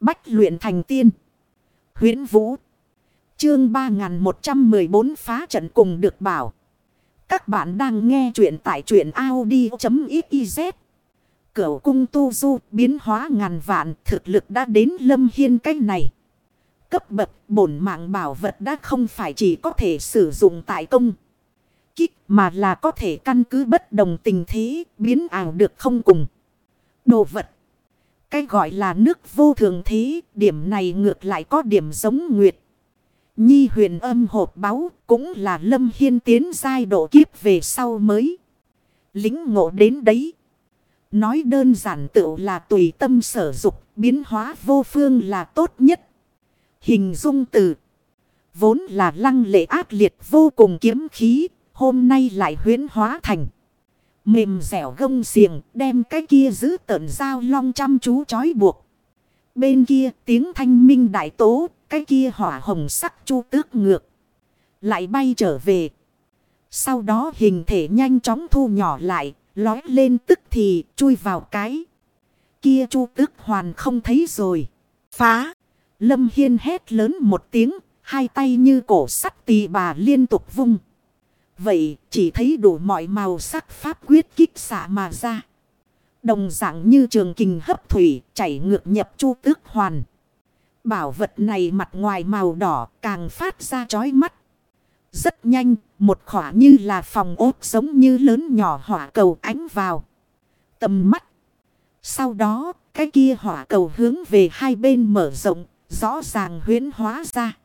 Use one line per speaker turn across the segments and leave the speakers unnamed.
Bách luyện thành tiên. huyễn Vũ. Chương 3114 phá trận cùng được bảo. Các bạn đang nghe truyện tại truyện Audi.xyz. Cửu cung tu du biến hóa ngàn vạn, thực lực đã đến lâm hiên cách này. Cấp bậc, bổn mạng bảo vật đã không phải chỉ có thể sử dụng tại công. Kích mà là có thể căn cứ bất đồng tình thế, biến ảo được không cùng. Đồ vật. Cái gọi là nước vô thường thế, điểm này ngược lại có điểm giống nguyệt. Nhi huyền âm hộp báu cũng là lâm hiên tiến giai độ kiếp về sau mới. Lính ngộ đến đấy. Nói đơn giản tự là tùy tâm sở dục, biến hóa vô phương là tốt nhất. Hình dung từ. Vốn là lăng lệ ác liệt vô cùng kiếm khí, hôm nay lại huyến hóa thành. Mềm dẻo gông xiềng đem cái kia giữ tợn dao long chăm chú chói buộc. Bên kia tiếng thanh minh đại tố, cái kia hỏa hồng sắc chu tước ngược. Lại bay trở về. Sau đó hình thể nhanh chóng thu nhỏ lại, lói lên tức thì chui vào cái. Kia chu tước hoàn không thấy rồi. Phá! Lâm Hiên hét lớn một tiếng, hai tay như cổ sắt tì bà liên tục vung. Vậy chỉ thấy đủ mọi màu sắc pháp quyết kích xạ mà ra. Đồng dạng như trường kình hấp thủy chảy ngược nhập chu tước hoàn. Bảo vật này mặt ngoài màu đỏ càng phát ra chói mắt. Rất nhanh, một khỏa như là phòng ốt giống như lớn nhỏ hỏa cầu ánh vào. Tầm mắt. Sau đó, cái kia hỏa cầu hướng về hai bên mở rộng, rõ ràng huyến hóa ra.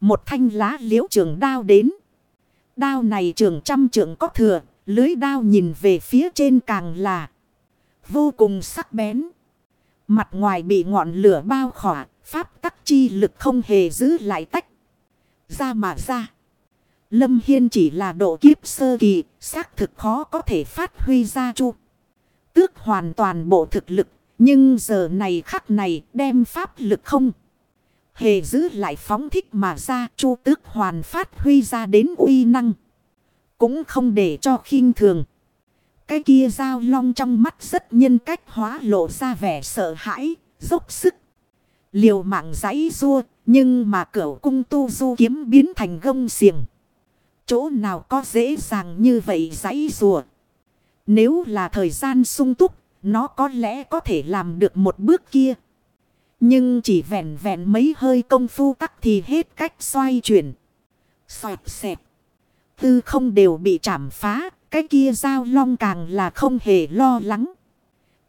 Một thanh lá liễu trường đao đến. Đao này trường trăm trường có thừa, lưới đao nhìn về phía trên càng là vô cùng sắc bén. Mặt ngoài bị ngọn lửa bao khỏa, pháp tắc chi lực không hề giữ lại tách. Ra mà ra. Lâm Hiên chỉ là độ kiếp sơ kỳ, xác thực khó có thể phát huy ra chu. Tước hoàn toàn bộ thực lực, nhưng giờ này khắc này đem pháp lực không. Hề giữ lại phóng thích mà ra chu tước hoàn phát huy ra đến uy năng. Cũng không để cho khinh thường. Cái kia dao long trong mắt rất nhân cách hóa lộ ra vẻ sợ hãi, dốc sức. Liều mạng giấy rua, nhưng mà cửa cung tu du kiếm biến thành gông xiềng. Chỗ nào có dễ dàng như vậy giấy rùa. Nếu là thời gian sung túc, nó có lẽ có thể làm được một bước kia. Nhưng chỉ vẹn vẹn mấy hơi công phu tắc thì hết cách xoay chuyển. Xoẹt xẹp. Tư không đều bị chảm phá. Cái kia dao long càng là không hề lo lắng.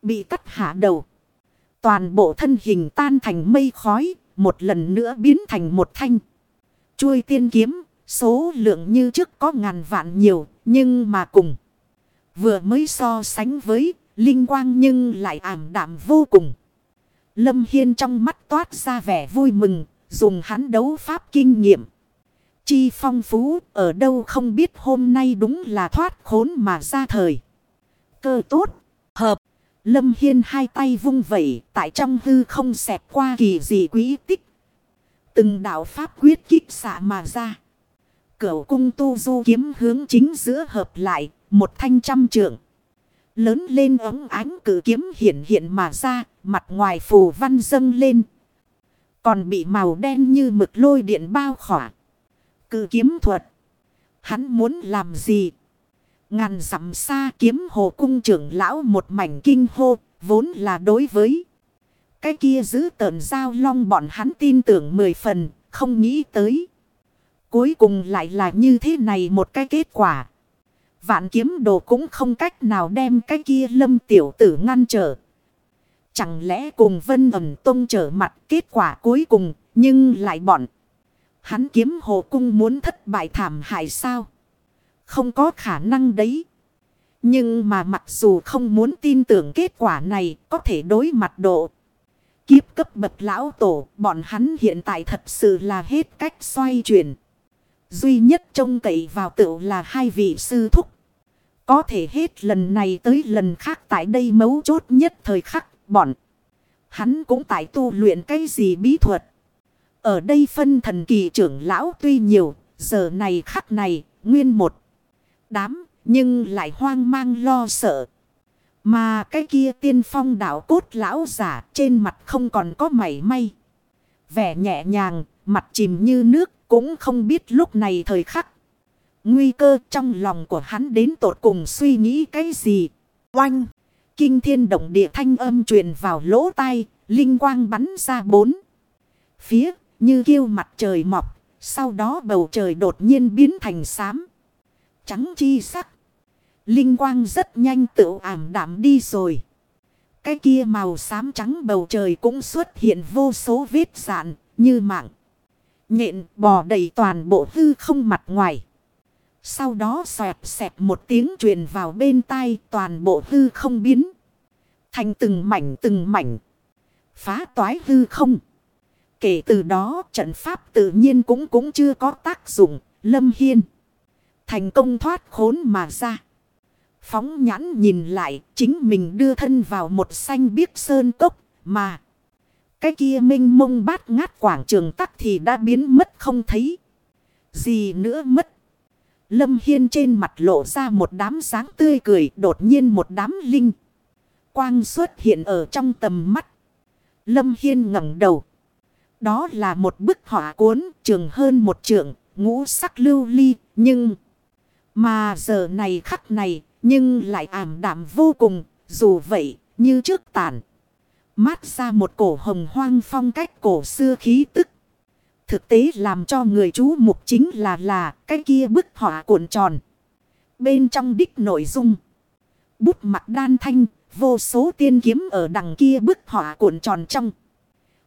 Bị cắt hạ đầu. Toàn bộ thân hình tan thành mây khói. Một lần nữa biến thành một thanh. Chuôi tiên kiếm. Số lượng như trước có ngàn vạn nhiều. Nhưng mà cùng. Vừa mới so sánh với. Linh quang nhưng lại ảm đạm vô cùng. Lâm Hiên trong mắt toát ra vẻ vui mừng, dùng hắn đấu pháp kinh nghiệm. Chi phong phú, ở đâu không biết hôm nay đúng là thoát khốn mà ra thời. Cơ tốt, hợp, Lâm Hiên hai tay vung vẩy, tại trong hư không xẹp qua kỳ dị quý tích. Từng đạo pháp quyết kích xạ mà ra. Cửu cung tu du kiếm hướng chính giữa hợp lại, một thanh trăm trượng. Lớn lên ống ánh cử kiếm hiện hiện mà ra, mặt ngoài phù văn dâng lên. Còn bị màu đen như mực lôi điện bao khỏa. Cử kiếm thuật. Hắn muốn làm gì? Ngàn dặm xa kiếm hồ cung trưởng lão một mảnh kinh hô, vốn là đối với. Cái kia giữ tờn giao long bọn hắn tin tưởng mười phần, không nghĩ tới. Cuối cùng lại là như thế này một cái kết quả. Vạn kiếm đồ cũng không cách nào đem cái kia lâm tiểu tử ngăn trở. Chẳng lẽ cùng vân ẩm tông trở mặt kết quả cuối cùng, nhưng lại bọn. Hắn kiếm hồ cung muốn thất bại thảm hại sao? Không có khả năng đấy. Nhưng mà mặc dù không muốn tin tưởng kết quả này có thể đối mặt độ. Kiếp cấp bậc lão tổ, bọn hắn hiện tại thật sự là hết cách xoay chuyển. Duy nhất trông cậy vào tựu là hai vị sư thúc. Có thể hết lần này tới lần khác tại đây mấu chốt nhất thời khắc bọn. Hắn cũng tại tu luyện cái gì bí thuật. Ở đây phân thần kỳ trưởng lão tuy nhiều, giờ này khắc này, nguyên một đám, nhưng lại hoang mang lo sợ. Mà cái kia tiên phong đạo cốt lão giả trên mặt không còn có mảy may. Vẻ nhẹ nhàng, mặt chìm như nước cũng không biết lúc này thời khắc. Nguy cơ trong lòng của hắn đến tột cùng suy nghĩ cái gì. Oanh! Kinh thiên động địa thanh âm truyền vào lỗ tai, linh quang bắn ra bốn. Phía như kêu mặt trời mọc, sau đó bầu trời đột nhiên biến thành xám. Trắng chi sắc. Linh quang rất nhanh tự ảm đạm đi rồi. Cái kia màu xám trắng bầu trời cũng xuất hiện vô số vết dạn như mạng. Nhện bò đầy toàn bộ hư không mặt ngoài. Sau đó xoẹt xẹt một tiếng truyền vào bên tai toàn bộ hư không biến. Thành từng mảnh từng mảnh. Phá toái hư không. Kể từ đó trận pháp tự nhiên cũng cũng chưa có tác dụng. Lâm Hiên. Thành công thoát khốn mà ra. Phóng nhãn nhìn lại, chính mình đưa thân vào một xanh biếc sơn cốc, mà. Cái kia minh mông bát ngát quảng trường tắc thì đã biến mất không thấy. Gì nữa mất. Lâm Hiên trên mặt lộ ra một đám sáng tươi cười đột nhiên một đám linh. Quang xuất hiện ở trong tầm mắt. Lâm Hiên ngẩng đầu. Đó là một bức họa cuốn trường hơn một trượng, ngũ sắc lưu ly, nhưng... Mà giờ này khắc này, nhưng lại ảm đạm vô cùng, dù vậy, như trước tản Mát ra một cổ hồng hoang phong cách cổ xưa khí tức. Thực tế làm cho người chú mục chính là là cái kia bức họa cuộn tròn. Bên trong đích nội dung. Bút mặt đan thanh, vô số tiên kiếm ở đằng kia bức họa cuộn tròn trong.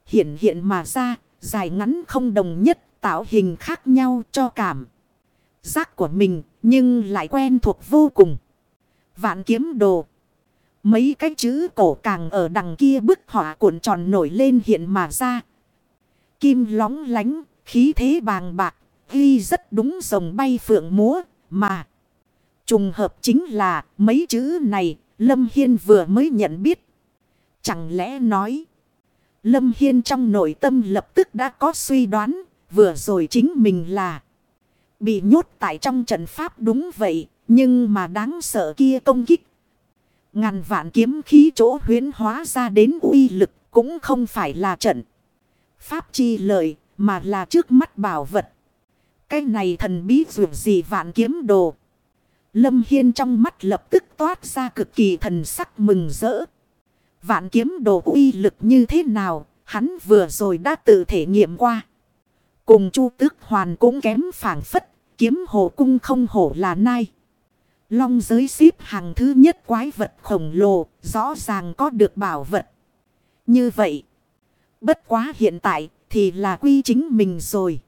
Hiện hiện mà ra, dài ngắn không đồng nhất, tạo hình khác nhau cho cảm. Giác của mình, nhưng lại quen thuộc vô cùng. Vạn kiếm đồ. Mấy cái chữ cổ càng ở đằng kia bức họa cuộn tròn nổi lên hiện mà ra. Kim lóng lánh, khí thế bàng bạc, ghi rất đúng rồng bay phượng múa, mà. Trùng hợp chính là mấy chữ này, Lâm Hiên vừa mới nhận biết. Chẳng lẽ nói. Lâm Hiên trong nội tâm lập tức đã có suy đoán, vừa rồi chính mình là. Bị nhốt tại trong trận pháp đúng vậy, nhưng mà đáng sợ kia công kích. Ngàn vạn kiếm khí chỗ huyến hóa ra đến uy lực cũng không phải là trận. Pháp chi lợi mà là trước mắt bảo vật. Cái này thần bí dù gì vạn kiếm đồ. Lâm Hiên trong mắt lập tức toát ra cực kỳ thần sắc mừng rỡ. Vạn kiếm đồ uy lực như thế nào, hắn vừa rồi đã tự thể nghiệm qua. Cùng Chu Tước Hoàn cũng kém phản phất, kiếm hồ cung không hổ là nai. Long giới xếp hàng thứ nhất quái vật khổng lồ, rõ ràng có được bảo vật. Như vậy, bất quá hiện tại thì là quy chính mình rồi.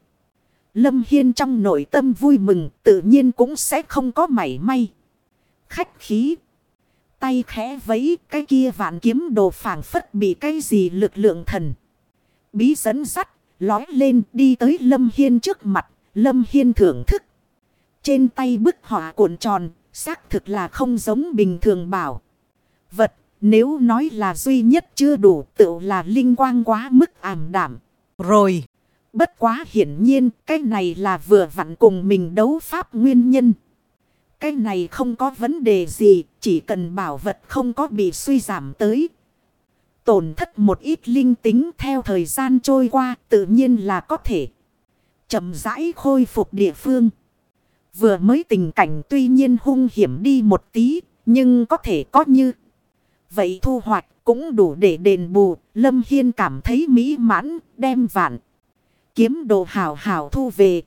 Lâm Hiên trong nội tâm vui mừng tự nhiên cũng sẽ không có mảy may. Khách khí. Tay khẽ vấy cái kia vạn kiếm đồ phảng phất bị cái gì lực lượng thần. Bí dẫn sắt, lói lên đi tới Lâm Hiên trước mặt. Lâm Hiên thưởng thức. Trên tay bức họa cuộn tròn, xác thực là không giống bình thường bảo. Vật, nếu nói là duy nhất chưa đủ tự là linh quang quá mức ảm đảm. Rồi, bất quá hiển nhiên cái này là vừa vặn cùng mình đấu pháp nguyên nhân. Cái này không có vấn đề gì, chỉ cần bảo vật không có bị suy giảm tới. Tổn thất một ít linh tính theo thời gian trôi qua tự nhiên là có thể chậm rãi khôi phục địa phương. Vừa mới tình cảnh tuy nhiên hung hiểm đi một tí, nhưng có thể có như. Vậy thu hoạch cũng đủ để đền bù, Lâm Hiên cảm thấy mỹ mãn, đem vạn. Kiếm đồ hào hào thu về.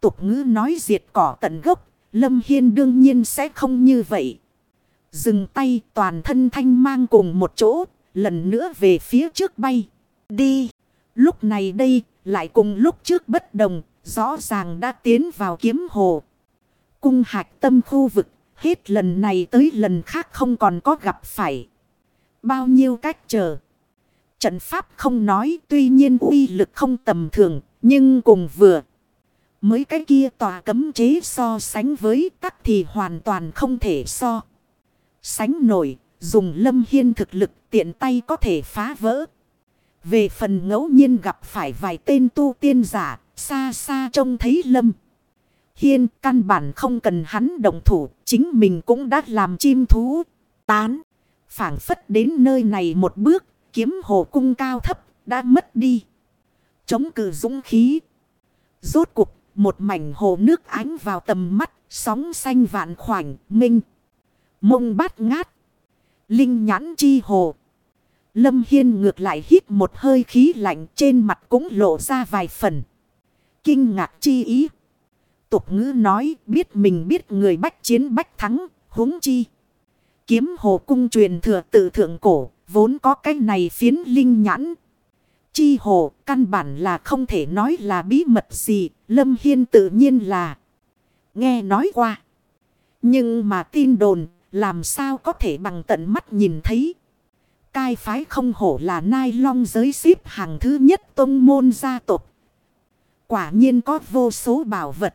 Tục ngữ nói diệt cỏ tận gốc, Lâm Hiên đương nhiên sẽ không như vậy. Dừng tay toàn thân thanh mang cùng một chỗ, lần nữa về phía trước bay. Đi. Lúc này đây, lại cùng lúc trước bất đồng, rõ ràng đã tiến vào kiếm hồ. Cung hạch tâm khu vực, hết lần này tới lần khác không còn có gặp phải. Bao nhiêu cách chờ. Trận pháp không nói tuy nhiên uy lực không tầm thường, nhưng cùng vừa. Mới cái kia tòa cấm chế so sánh với tắc thì hoàn toàn không thể so. Sánh nổi, dùng lâm hiên thực lực tiện tay có thể phá vỡ. Về phần ngẫu nhiên gặp phải vài tên tu tiên giả, xa xa trông thấy lâm. Hiên căn bản không cần hắn động thủ, chính mình cũng đã làm chim thú. Tán, phảng phất đến nơi này một bước, kiếm hồ cung cao thấp, đã mất đi. Chống cự dũng khí. Rốt cục, một mảnh hồ nước ánh vào tầm mắt, sóng xanh vạn khoảnh, minh. Mông bát ngát. Linh nhãn chi hồ. Lâm Hiên ngược lại hít một hơi khí lạnh trên mặt cũng lộ ra vài phần. Kinh ngạc chi ý. Tục ngữ nói biết mình biết người bách chiến bách thắng, huống chi. Kiếm hồ cung truyền thừa tự thượng cổ, vốn có cái này phiến linh nhãn. Chi hồ, căn bản là không thể nói là bí mật gì, Lâm Hiên tự nhiên là nghe nói qua. Nhưng mà tin đồn, làm sao có thể bằng tận mắt nhìn thấy. Cai phái không hổ là nai long giới xếp hàng thứ nhất tông môn gia tộc. Quả nhiên có vô số bảo vật.